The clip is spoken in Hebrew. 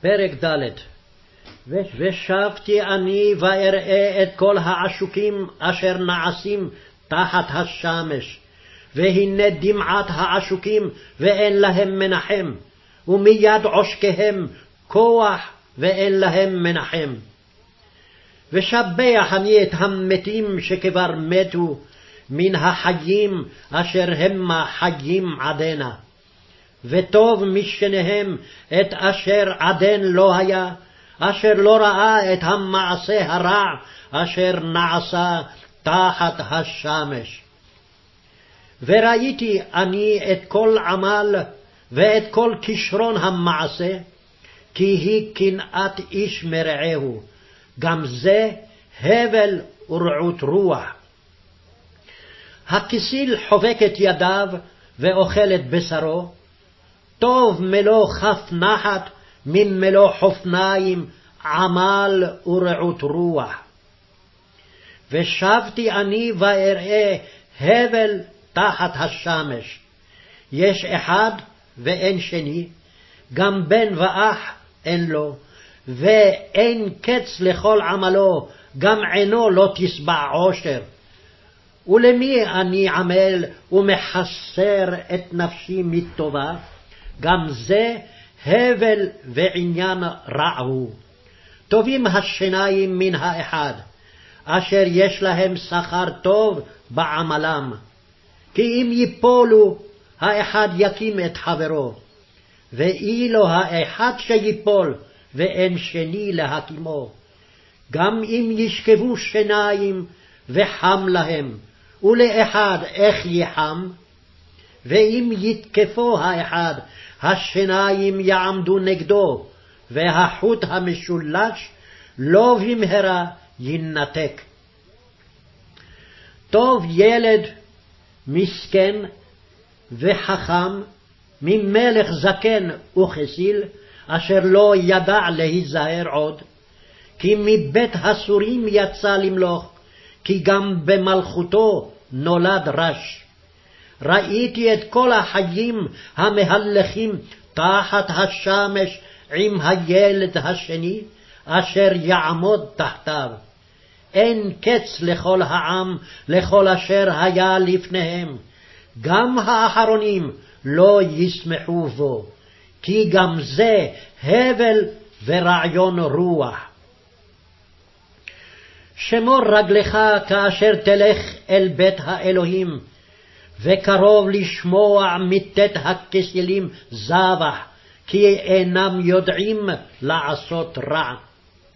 פרק ד' ושבתי אני ואראה את כל העשוקים אשר נעשים תחת השמש, והנה דמעת העשוקים ואין להם מנחם, ומיד עושקיהם כוח ואין להם מנחם. ושבח אני את המתים שכבר מתו, מן החיים אשר המה חיים עדנה. וטוב משניהם את אשר עדן לא היה, אשר לא ראה את המעשה הרע אשר נעשה תחת השמש. וראיתי אני את כל עמל ואת כל כישרון המעשה, כי היא קנאת איש מרעהו, גם זה הבל ורעות רוח. הכסיל חובק את ידיו ואוכל את בשרו, טוב מלוא כף נחת ממלוא חופניים, עמל ורעות רוח. ושבתי אני ואראה הבל תחת השמש. יש אחד ואין שני, גם בן ואח אין לו, ואין קץ לכל עמלו, גם עינו לא תשבע עושר. ולמי אני עמל ומחסר את נפשי מטובה? גם זה הבל ועניין רע הוא. טובים השיניים מן האחד, אשר יש להם שכר טוב בעמלם. כי אם ייפולו, האחד יקים את חברו, ואילו האחד שיפול, ואין שני להקימו. גם אם ישכבו שיניים, וחם להם, ולאחד איך יחם? ואם יתקפו האחד, השיניים יעמדו נגדו, והחוט המשולש לא במהרה יינתק. טוב ילד מסכן וחכם ממלך זקן וכסיל, אשר לא ידע להיזהר עוד, כי מבית הסורים יצא למלוך, כי גם במלכותו נולד רש. ראיתי את כל החיים המהלכים תחת השמש עם הילד השני, אשר יעמוד תחתיו. אין קץ לכל העם, לכל אשר היה לפניהם. גם האחרונים לא ישמחו בו, כי גם זה הבל ורעיון רוח. שמור רגלך כאשר תלך אל בית האלוהים, וקרוב לשמוע מטית הכסילים זבח, כי אינם יודעים לעשות רע.